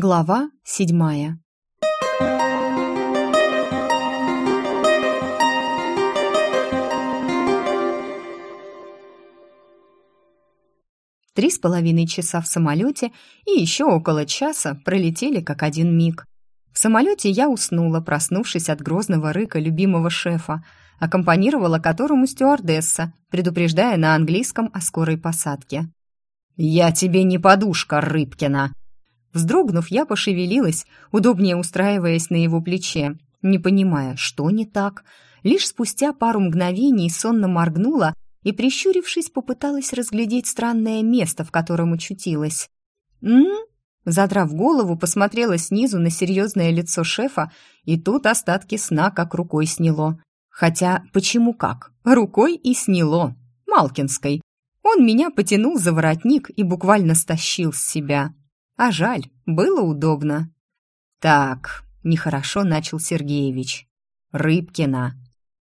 Глава седьмая. Три с половиной часа в самолете и еще около часа пролетели как один миг. В самолете я уснула, проснувшись от грозного рыка любимого шефа, аккомпанировала которому стюардесса, предупреждая на английском о скорой посадке. «Я тебе не подушка, Рыбкина!» Вздрогнув, я пошевелилась, удобнее устраиваясь на его плече, не понимая, что не так. Лишь спустя пару мгновений сонно моргнула и, прищурившись, попыталась разглядеть странное место, в котором очутилась. «М?», -м Задрав голову, посмотрела снизу на серьезное лицо шефа, и тут остатки сна как рукой сняло. Хотя, почему как? Рукой и сняло. Малкинской. Он меня потянул за воротник и буквально стащил с себя. А жаль, было удобно. «Так», — нехорошо начал Сергеевич. «Рыбкина».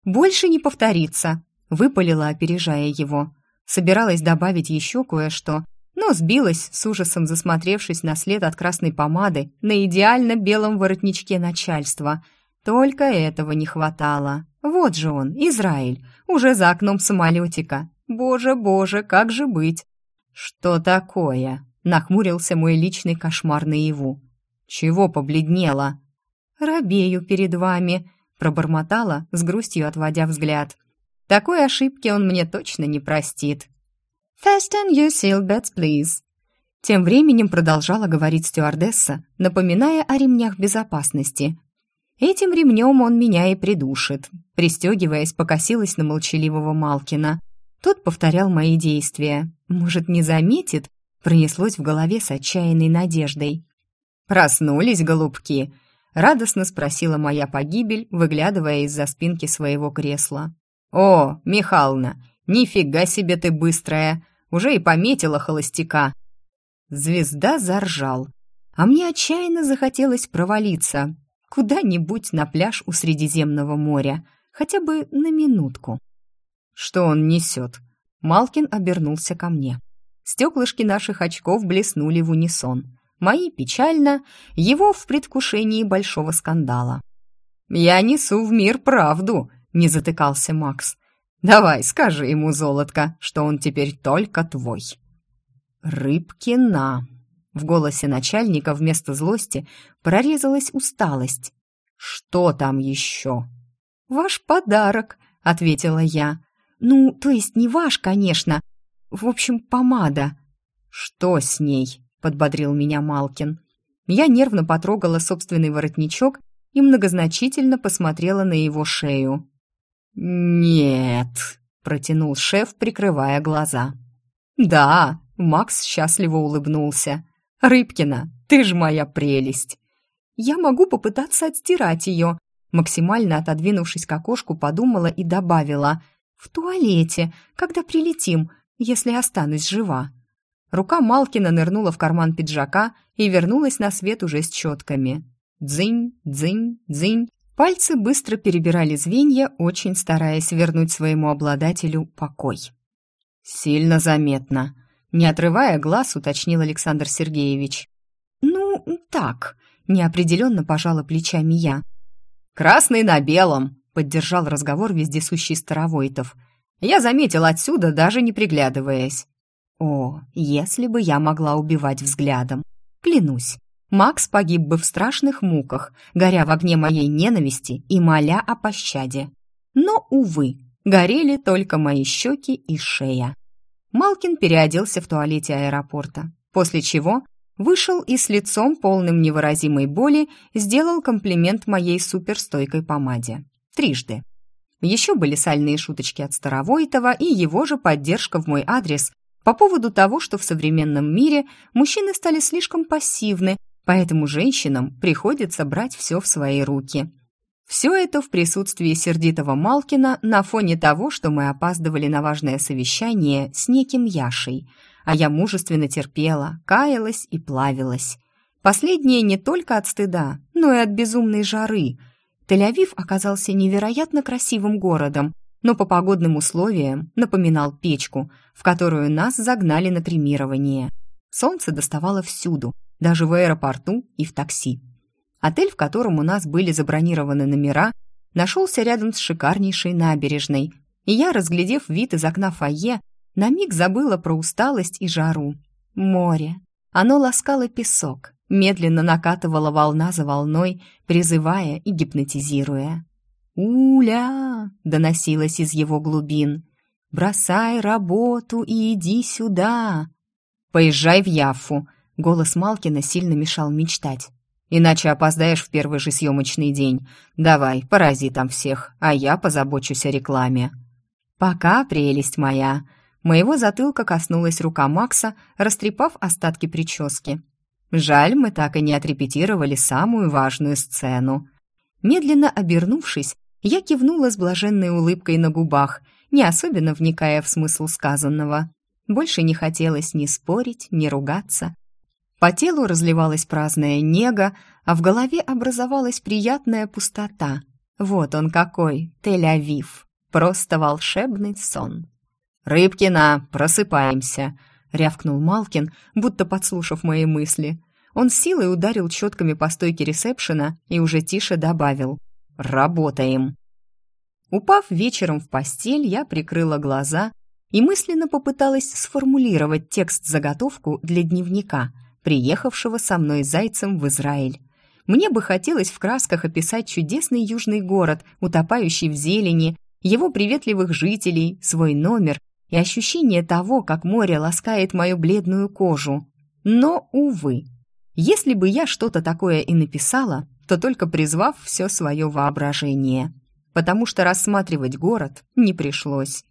«Больше не повторится», — выпалила, опережая его. Собиралась добавить еще кое-что, но сбилась, с ужасом засмотревшись на след от красной помады на идеально белом воротничке начальства. Только этого не хватало. Вот же он, Израиль, уже за окном самолетика. Боже, боже, как же быть? Что такое? Нахмурился мой личный кошмар наяву. Чего побледнела? Робею перед вами, пробормотала, с грустью отводя взгляд. Такой ошибки он мне точно не простит. «Fasten your seatbelts, please». Тем временем продолжала говорить стюардесса, напоминая о ремнях безопасности. Этим ремнем он меня и придушит. Пристегиваясь, покосилась на молчаливого Малкина. Тот повторял мои действия. Может, не заметит? Пронеслось в голове с отчаянной надеждой. «Проснулись, голубки?» — радостно спросила моя погибель, выглядывая из-за спинки своего кресла. «О, Михална, нифига себе ты быстрая! Уже и пометила холостяка!» Звезда заржал, а мне отчаянно захотелось провалиться куда-нибудь на пляж у Средиземного моря, хотя бы на минутку. «Что он несет?» Малкин обернулся ко мне. Стеклышки наших очков блеснули в унисон. Мои печально, его в предвкушении большого скандала. «Я несу в мир правду», — не затыкался Макс. «Давай, скажи ему, золотко, что он теперь только твой». «Рыбкина», в голосе начальника вместо злости прорезалась усталость. «Что там еще?» «Ваш подарок», — ответила я. «Ну, то есть не ваш, конечно, в общем, помада». «Что с ней?» — подбодрил меня Малкин. Я нервно потрогала собственный воротничок и многозначительно посмотрела на его шею. «Нет», — протянул шеф, прикрывая глаза. «Да», — Макс счастливо улыбнулся. «Рыбкина, ты ж моя прелесть!» «Я могу попытаться отстирать ее», максимально отодвинувшись к окошку, подумала и добавила. «В туалете, когда прилетим, если останусь жива». Рука Малкина нырнула в карман пиджака и вернулась на свет уже с четками. Дзынь, дзынь, дзынь. Пальцы быстро перебирали звенья, очень стараясь вернуть своему обладателю покой. «Сильно заметно», — не отрывая глаз, уточнил Александр Сергеевич. «Ну, так», — неопределенно пожала плечами я. «Красный на белом», — поддержал разговор вездесущий Старовойтов. Я заметил отсюда, даже не приглядываясь. О, если бы я могла убивать взглядом. Клянусь, Макс погиб бы в страшных муках, горя в огне моей ненависти и моля о пощаде. Но, увы, горели только мои щеки и шея. Малкин переоделся в туалете аэропорта, после чего вышел и с лицом полным невыразимой боли сделал комплимент моей суперстойкой помаде. Трижды. Еще были сальные шуточки от Старовойтова и его же поддержка в мой адрес по поводу того, что в современном мире мужчины стали слишком пассивны, поэтому женщинам приходится брать все в свои руки. Все это в присутствии сердитого Малкина на фоне того, что мы опаздывали на важное совещание с неким Яшей, а я мужественно терпела, каялась и плавилась. Последнее не только от стыда, но и от безумной жары – Тель-Авив оказался невероятно красивым городом, но по погодным условиям напоминал печку, в которую нас загнали на кремирование. Солнце доставало всюду, даже в аэропорту и в такси. Отель, в котором у нас были забронированы номера, нашелся рядом с шикарнейшей набережной, и я, разглядев вид из окна фойе, на миг забыла про усталость и жару. Море. Оно ласкало песок, медленно накатывала волна за волной, призывая и гипнотизируя. «Уля!» — доносилось из его глубин. «Бросай работу и иди сюда!» «Поезжай в Яффу!» — голос Малкина сильно мешал мечтать. «Иначе опоздаешь в первый же съемочный день. Давай, порази там всех, а я позабочусь о рекламе». «Пока, прелесть моя!» Моего затылка коснулась рука Макса, растрепав остатки прически. Жаль, мы так и не отрепетировали самую важную сцену. Медленно обернувшись, я кивнула с блаженной улыбкой на губах, не особенно вникая в смысл сказанного. Больше не хотелось ни спорить, ни ругаться. По телу разливалась праздная нега, а в голове образовалась приятная пустота. Вот он какой, Тель-Авив. Просто волшебный сон. «Рыбкина, просыпаемся!» — рявкнул Малкин, будто подслушав мои мысли. Он силой ударил четками по стойке ресепшена и уже тише добавил «Работаем!». Упав вечером в постель, я прикрыла глаза и мысленно попыталась сформулировать текст-заготовку для дневника, приехавшего со мной зайцем в Израиль. Мне бы хотелось в красках описать чудесный южный город, утопающий в зелени, его приветливых жителей, свой номер и ощущение того, как море ласкает мою бледную кожу. Но, увы, если бы я что-то такое и написала, то только призвав все свое воображение, потому что рассматривать город не пришлось.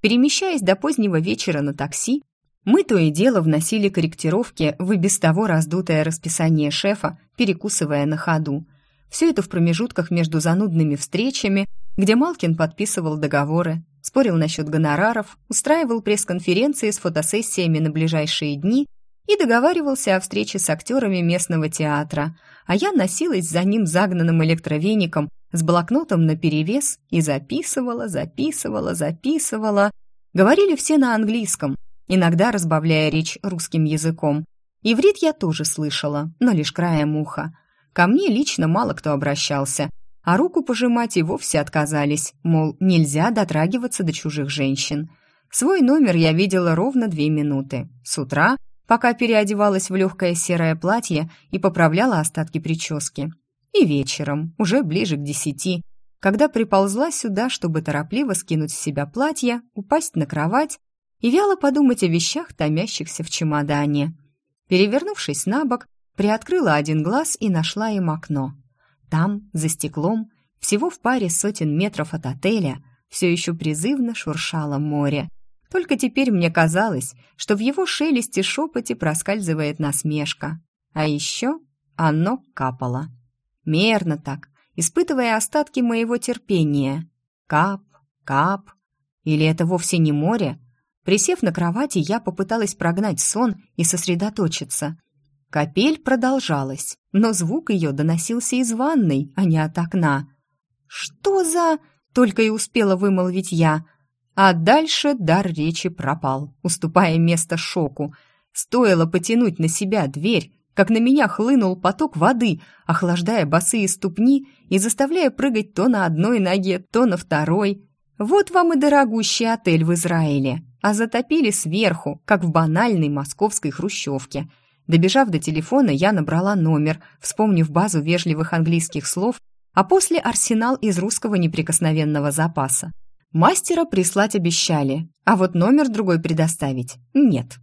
Перемещаясь до позднего вечера на такси, мы то и дело вносили корректировки в и без того раздутое расписание шефа, перекусывая на ходу. Все это в промежутках между занудными встречами, где Малкин подписывал договоры, спорил насчет гонораров, устраивал пресс-конференции с фотосессиями на ближайшие дни и договаривался о встрече с актерами местного театра, а я носилась за ним загнанным электровеником с блокнотом наперевес и записывала, записывала, записывала. Говорили все на английском, иногда разбавляя речь русским языком. Иврит я тоже слышала, но лишь краем уха. Ко мне лично мало кто обращался, а руку пожимать и вовсе отказались, мол, нельзя дотрагиваться до чужих женщин. Свой номер я видела ровно две минуты. С утра, пока переодевалась в легкое серое платье и поправляла остатки прически. И вечером, уже ближе к десяти, когда приползла сюда, чтобы торопливо скинуть с себя платье, упасть на кровать и вяло подумать о вещах, томящихся в чемодане. Перевернувшись на бок, приоткрыла один глаз и нашла им окно. Там, за стеклом, всего в паре сотен метров от отеля, все еще призывно шуршало море. Только теперь мне казалось, что в его шелесте шепоте проскальзывает насмешка. А еще оно капало. Мерно так, испытывая остатки моего терпения. Кап, кап. Или это вовсе не море? Присев на кровати, я попыталась прогнать сон и сосредоточиться. Капель продолжалась, но звук ее доносился из ванной, а не от окна. «Что за...» — только и успела вымолвить я. А дальше дар речи пропал, уступая место шоку. Стоило потянуть на себя дверь, как на меня хлынул поток воды, охлаждая босые ступни и заставляя прыгать то на одной ноге, то на второй. Вот вам и дорогущий отель в Израиле, а затопили сверху, как в банальной московской хрущевке — Добежав до телефона, я набрала номер, вспомнив базу вежливых английских слов, а после арсенал из русского неприкосновенного запаса. Мастера прислать обещали, а вот номер другой предоставить нет.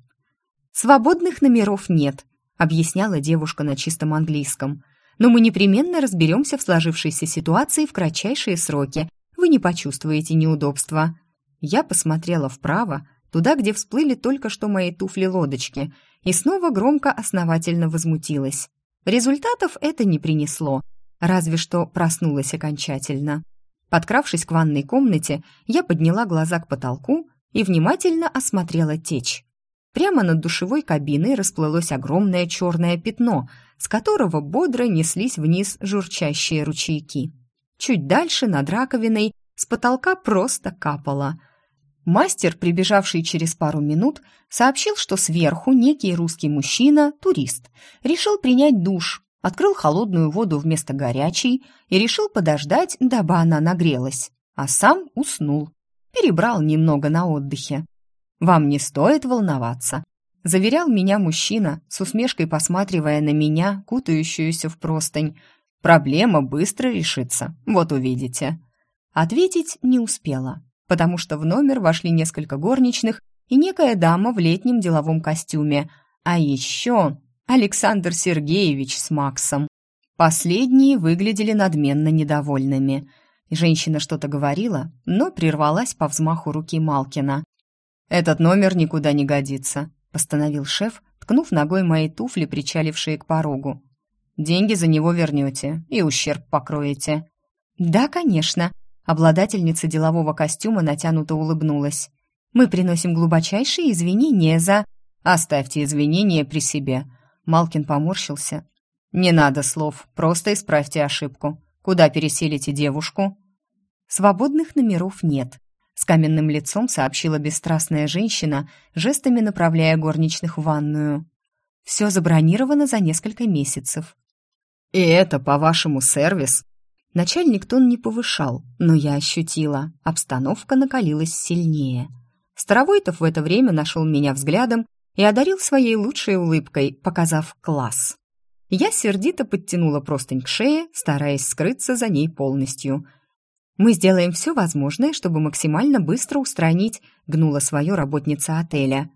«Свободных номеров нет», — объясняла девушка на чистом английском. «Но мы непременно разберемся в сложившейся ситуации в кратчайшие сроки. Вы не почувствуете неудобства». Я посмотрела вправо, туда, где всплыли только что мои туфли-лодочки — и снова громко основательно возмутилась. Результатов это не принесло, разве что проснулась окончательно. Подкравшись к ванной комнате, я подняла глаза к потолку и внимательно осмотрела течь. Прямо над душевой кабиной расплылось огромное черное пятно, с которого бодро неслись вниз журчащие ручейки. Чуть дальше, над раковиной, с потолка просто капало. Мастер, прибежавший через пару минут, сообщил, что сверху некий русский мужчина, турист, решил принять душ, открыл холодную воду вместо горячей и решил подождать, дабы она нагрелась, а сам уснул. Перебрал немного на отдыхе. «Вам не стоит волноваться», — заверял меня мужчина, с усмешкой посматривая на меня, кутающуюся в простынь. «Проблема быстро решится, вот увидите». Ответить не успела потому что в номер вошли несколько горничных и некая дама в летнем деловом костюме, а еще Александр Сергеевич с Максом. Последние выглядели надменно недовольными. Женщина что-то говорила, но прервалась по взмаху руки Малкина. «Этот номер никуда не годится», — постановил шеф, ткнув ногой мои туфли, причалившие к порогу. «Деньги за него вернете и ущерб покроете». «Да, конечно», Обладательница делового костюма натянуто улыбнулась. «Мы приносим глубочайшие извинения за...» «Оставьте извинения при себе». Малкин поморщился. «Не надо слов, просто исправьте ошибку. Куда переселите девушку?» «Свободных номеров нет», — с каменным лицом сообщила бесстрастная женщина, жестами направляя горничных в ванную. «Все забронировано за несколько месяцев». «И это, по-вашему, сервис?» Начальник тон не повышал, но я ощутила, обстановка накалилась сильнее. Старовойтов в это время нашел меня взглядом и одарил своей лучшей улыбкой, показав класс. Я сердито подтянула простынь к шее, стараясь скрыться за ней полностью. «Мы сделаем все возможное, чтобы максимально быстро устранить», — гнула свое работница отеля.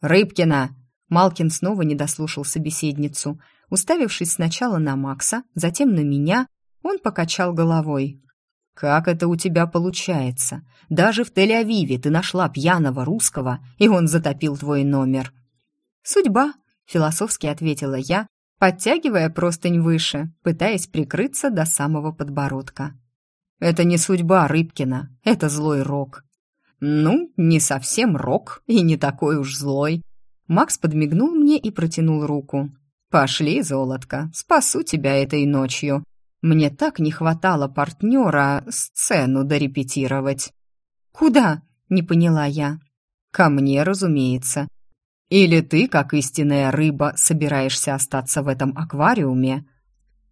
«Рыбкина!» Малкин снова не дослушал собеседницу, уставившись сначала на Макса, затем на меня, он покачал головой. «Как это у тебя получается? Даже в Тель-Авиве ты нашла пьяного русского, и он затопил твой номер». «Судьба», — философски ответила я, подтягивая простынь выше, пытаясь прикрыться до самого подбородка. «Это не судьба Рыбкина, это злой рок». «Ну, не совсем рок и не такой уж злой». Макс подмигнул мне и протянул руку. «Пошли, золотко, спасу тебя этой ночью. Мне так не хватало партнера сцену дорепетировать. «Куда?» — не поняла я. «Ко мне, разумеется. Или ты, как истинная рыба, собираешься остаться в этом аквариуме?»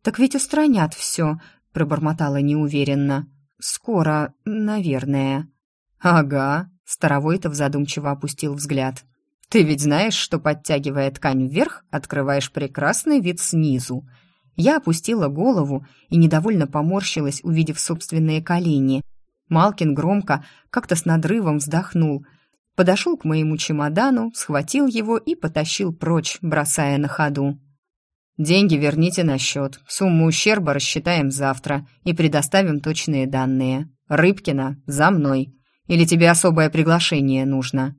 «Так ведь устранят все», — пробормотала неуверенно. «Скоро, наверное». «Ага», — Старовойтов задумчиво опустил взгляд. «Ты ведь знаешь, что, подтягивая ткань вверх, открываешь прекрасный вид снизу. Я опустила голову и недовольно поморщилась, увидев собственные колени. Малкин громко, как-то с надрывом вздохнул. Подошел к моему чемодану, схватил его и потащил прочь, бросая на ходу. «Деньги верните на счет. Сумму ущерба рассчитаем завтра и предоставим точные данные. Рыбкина, за мной. Или тебе особое приглашение нужно?»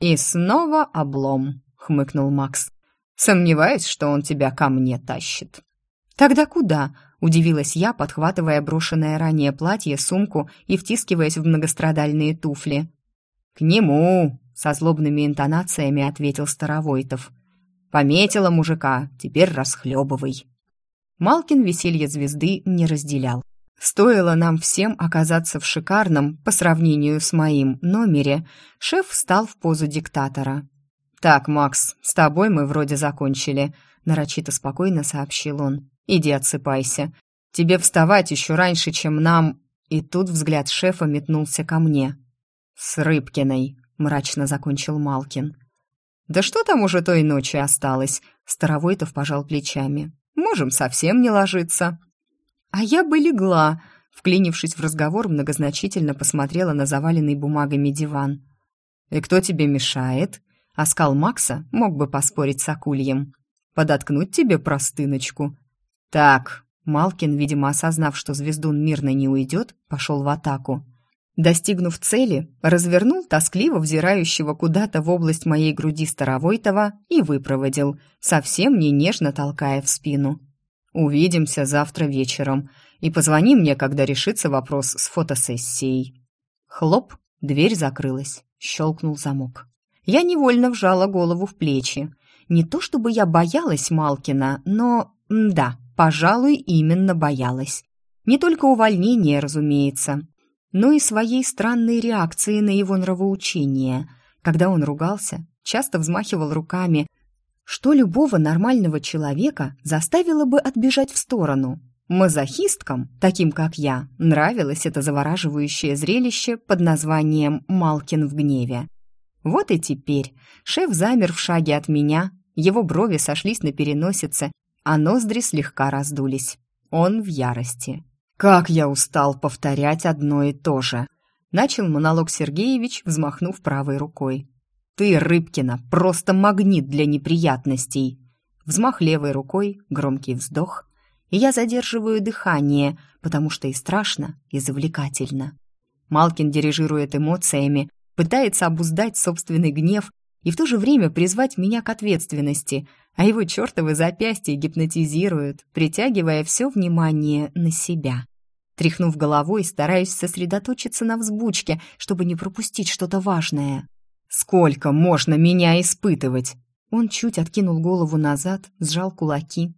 «И снова облом», — хмыкнул Макс. «Сомневаюсь, что он тебя ко мне тащит». «Тогда куда?» – удивилась я, подхватывая брошенное ранее платье, сумку и втискиваясь в многострадальные туфли. «К нему!» – со злобными интонациями ответил Старовойтов. «Пометила мужика, теперь расхлебывай». Малкин веселье звезды не разделял. Стоило нам всем оказаться в шикарном, по сравнению с моим, номере, шеф встал в позу диктатора. «Так, Макс, с тобой мы вроде закончили», — нарочито спокойно сообщил он. Иди отсыпайся. Тебе вставать еще раньше, чем нам...» И тут взгляд шефа метнулся ко мне. «С Рыбкиной», — мрачно закончил Малкин. «Да что там уже той ночи осталось?» Старовойтов пожал плечами. «Можем совсем не ложиться». «А я бы легла», — вклинившись в разговор, многозначительно посмотрела на заваленный бумагами диван. «И кто тебе мешает?» Оскал Макса мог бы поспорить с Акульем. «Подоткнуть тебе простыночку?» «Так», Малкин, видимо, осознав, что звездун мирно не уйдет, пошел в атаку. Достигнув цели, развернул тоскливо взирающего куда-то в область моей груди Старовойтова и выпроводил, совсем не нежно толкая в спину. «Увидимся завтра вечером, и позвони мне, когда решится вопрос с фотосессией». Хлоп, дверь закрылась, щелкнул замок. Я невольно вжала голову в плечи. Не то чтобы я боялась Малкина, но... да, Пожалуй, именно боялась. Не только увольнения, разумеется. но и своей странной реакцией на его нравоучение. Когда он ругался, часто взмахивал руками, что любого нормального человека заставило бы отбежать в сторону. Мазохисткам, таким как я, нравилось это завораживающее зрелище под названием «Малкин в гневе». Вот и теперь шеф замер в шаге от меня, его брови сошлись на переносице, а ноздри слегка раздулись. Он в ярости. «Как я устал повторять одно и то же!» Начал монолог Сергеевич, взмахнув правой рукой. «Ты, Рыбкина, просто магнит для неприятностей!» Взмах левой рукой, громкий вздох, и я задерживаю дыхание, потому что и страшно, и завлекательно. Малкин дирижирует эмоциями, пытается обуздать собственный гнев и в то же время призвать меня к ответственности, а его чертовы запястья гипнотизируют, притягивая все внимание на себя. Тряхнув головой, стараюсь сосредоточиться на взбучке, чтобы не пропустить что-то важное. «Сколько можно меня испытывать?» Он чуть откинул голову назад, сжал кулаки.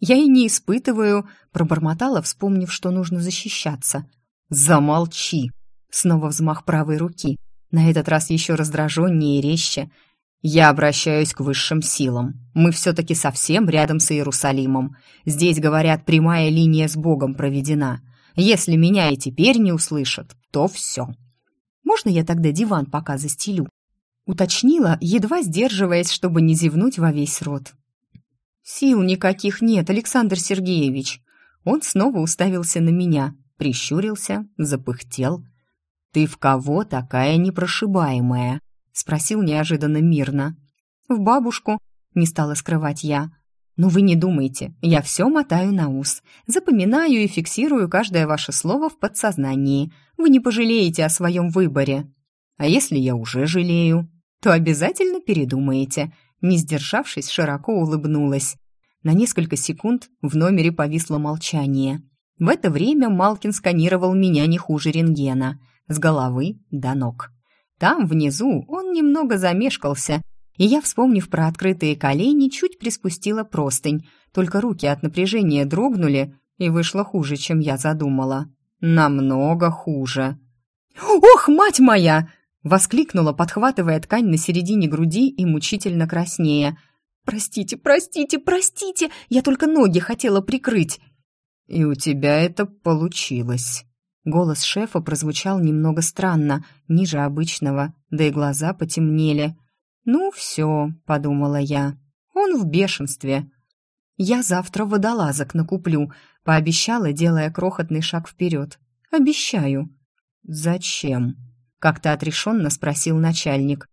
«Я и не испытываю», — пробормотала, вспомнив, что нужно защищаться. «Замолчи!» Снова взмах правой руки на этот раз еще раздраженнее и резче. «Я обращаюсь к высшим силам. Мы все-таки совсем рядом с Иерусалимом. Здесь, говорят, прямая линия с Богом проведена. Если меня и теперь не услышат, то все. Можно я тогда диван пока застелю?» Уточнила, едва сдерживаясь, чтобы не зевнуть во весь рот. «Сил никаких нет, Александр Сергеевич». Он снова уставился на меня, прищурился, запыхтел – «Ты в кого такая непрошибаемая?» — спросил неожиданно мирно. «В бабушку», — не стала скрывать я. «Но вы не думайте, я все мотаю на ус, запоминаю и фиксирую каждое ваше слово в подсознании. Вы не пожалеете о своем выборе. А если я уже жалею, то обязательно передумаете». Не сдержавшись, широко улыбнулась. На несколько секунд в номере повисло молчание. В это время Малкин сканировал меня не хуже рентгена — с головы до ног. Там, внизу, он немного замешкался, и я, вспомнив про открытые колени, чуть приспустила простынь, только руки от напряжения дрогнули, и вышло хуже, чем я задумала. Намного хуже. «Ох, мать моя!» — воскликнула, подхватывая ткань на середине груди и мучительно краснея. «Простите, простите, простите! Я только ноги хотела прикрыть!» «И у тебя это получилось!» Голос шефа прозвучал немного странно, ниже обычного, да и глаза потемнели. «Ну все», — подумала я, — «он в бешенстве». «Я завтра водолазок накуплю», — пообещала, делая крохотный шаг вперед. «Обещаю». «Зачем?» — как-то отрешенно спросил начальник.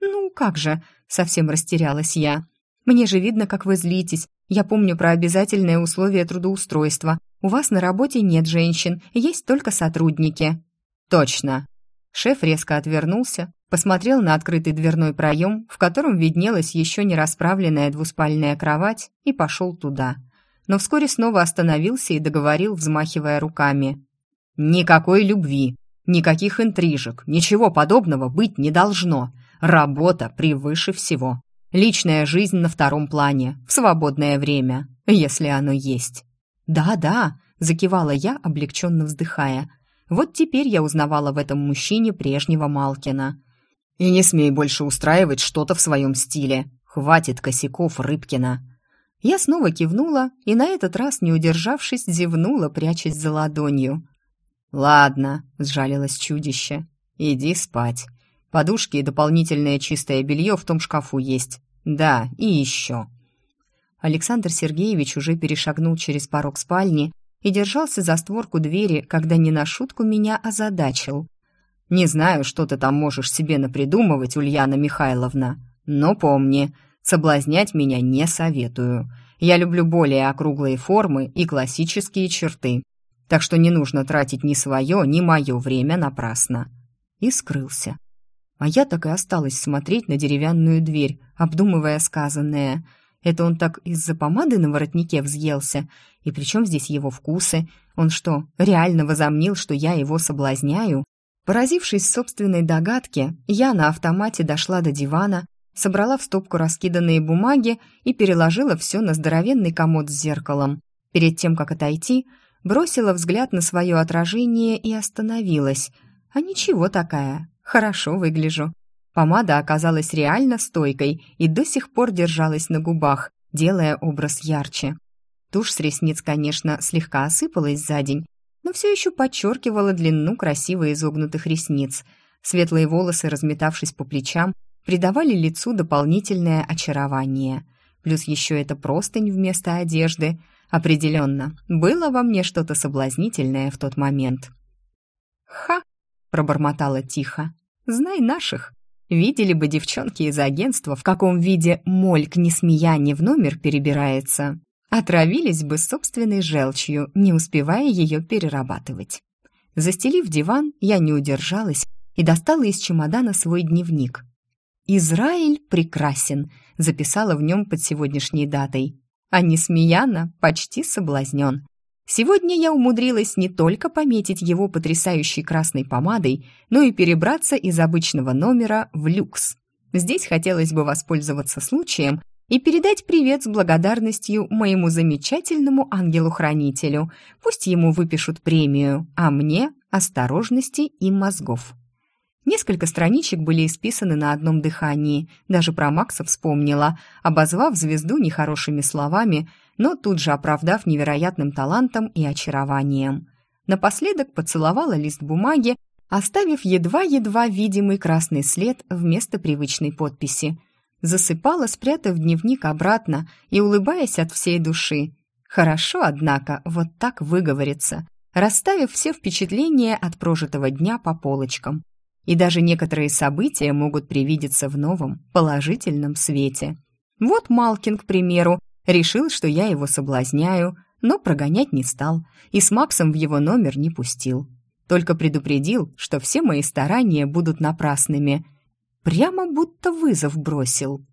«Ну, как же?» — совсем растерялась я. «Мне же видно, как вы злитесь. Я помню про обязательное условие трудоустройства. У вас на работе нет женщин, есть только сотрудники». «Точно». Шеф резко отвернулся, посмотрел на открытый дверной проем, в котором виднелась еще не расправленная двуспальная кровать, и пошел туда. Но вскоре снова остановился и договорил, взмахивая руками. «Никакой любви, никаких интрижек, ничего подобного быть не должно. Работа превыше всего. Личная жизнь на втором плане, в свободное время, если оно есть». «Да-да», — закивала я, облегченно вздыхая. «Вот теперь я узнавала в этом мужчине прежнего Малкина». «И не смей больше устраивать что-то в своем стиле. Хватит косяков Рыбкина». Я снова кивнула и на этот раз, не удержавшись, зевнула, прячась за ладонью. «Ладно», — сжалилось чудище, — «иди спать. Подушки и дополнительное чистое белье в том шкафу есть. Да, и еще». Александр Сергеевич уже перешагнул через порог спальни и держался за створку двери, когда не на шутку меня озадачил. «Не знаю, что ты там можешь себе напридумывать, Ульяна Михайловна, но помни, соблазнять меня не советую. Я люблю более округлые формы и классические черты, так что не нужно тратить ни свое, ни мое время напрасно». И скрылся. А я так и осталась смотреть на деревянную дверь, обдумывая сказанное – это он так из-за помады на воротнике взъелся? И при здесь его вкусы? Он что, реально возомнил, что я его соблазняю? Поразившись собственной догадке, я на автомате дошла до дивана, собрала в стопку раскиданные бумаги и переложила все на здоровенный комод с зеркалом. Перед тем, как отойти, Бросила взгляд на свое отражение и остановилась. А ничего такая, хорошо выгляжу. Помада оказалась реально стойкой и до сих пор держалась на губах, делая образ ярче. Тушь с ресниц, конечно, слегка осыпалась за день, но все еще подчеркивала длину красиво изогнутых ресниц. Светлые волосы, разметавшись по плечам, придавали лицу дополнительное очарование. Плюс еще это простынь вместо одежды. Определенно, было во мне что-то соблазнительное в тот момент. «Ха!» — пробормотала тихо. «Знай наших!» Видели бы девчонки из агентства, в каком виде мольк, не смея, в номер перебирается. Отравились бы собственной желчью, не успевая ее перерабатывать. Застелив диван, я не удержалась и достала из чемодана свой дневник. «Израиль прекрасен», — записала в нем под сегодняшней датой. А Несмеяна почти соблазнен. Сегодня я умудрилась не только пометить его потрясающей красной помадой, но и перебраться из обычного номера в люкс. Здесь хотелось бы воспользоваться случаем и передать привет с благодарностью моему замечательному ангелу-хранителю. Пусть ему выпишут премию, а мне – осторожности и мозгов. Несколько страничек были исписаны на одном дыхании. Даже про Макса вспомнила, обозвав звезду нехорошими словами, но тут же оправдав невероятным талантом и очарованием. Напоследок поцеловала лист бумаги, оставив едва-едва видимый красный след вместо привычной подписи – засыпала, спрятав дневник обратно и улыбаясь от всей души. Хорошо, однако, вот так выговориться, расставив все впечатления от прожитого дня по полочкам. И даже некоторые события могут привидеться в новом, положительном свете. Вот Малкин, к примеру, решил, что я его соблазняю, но прогонять не стал и с Максом в его номер не пустил. Только предупредил, что все мои старания будут напрасными – Прямо будто вызов бросил.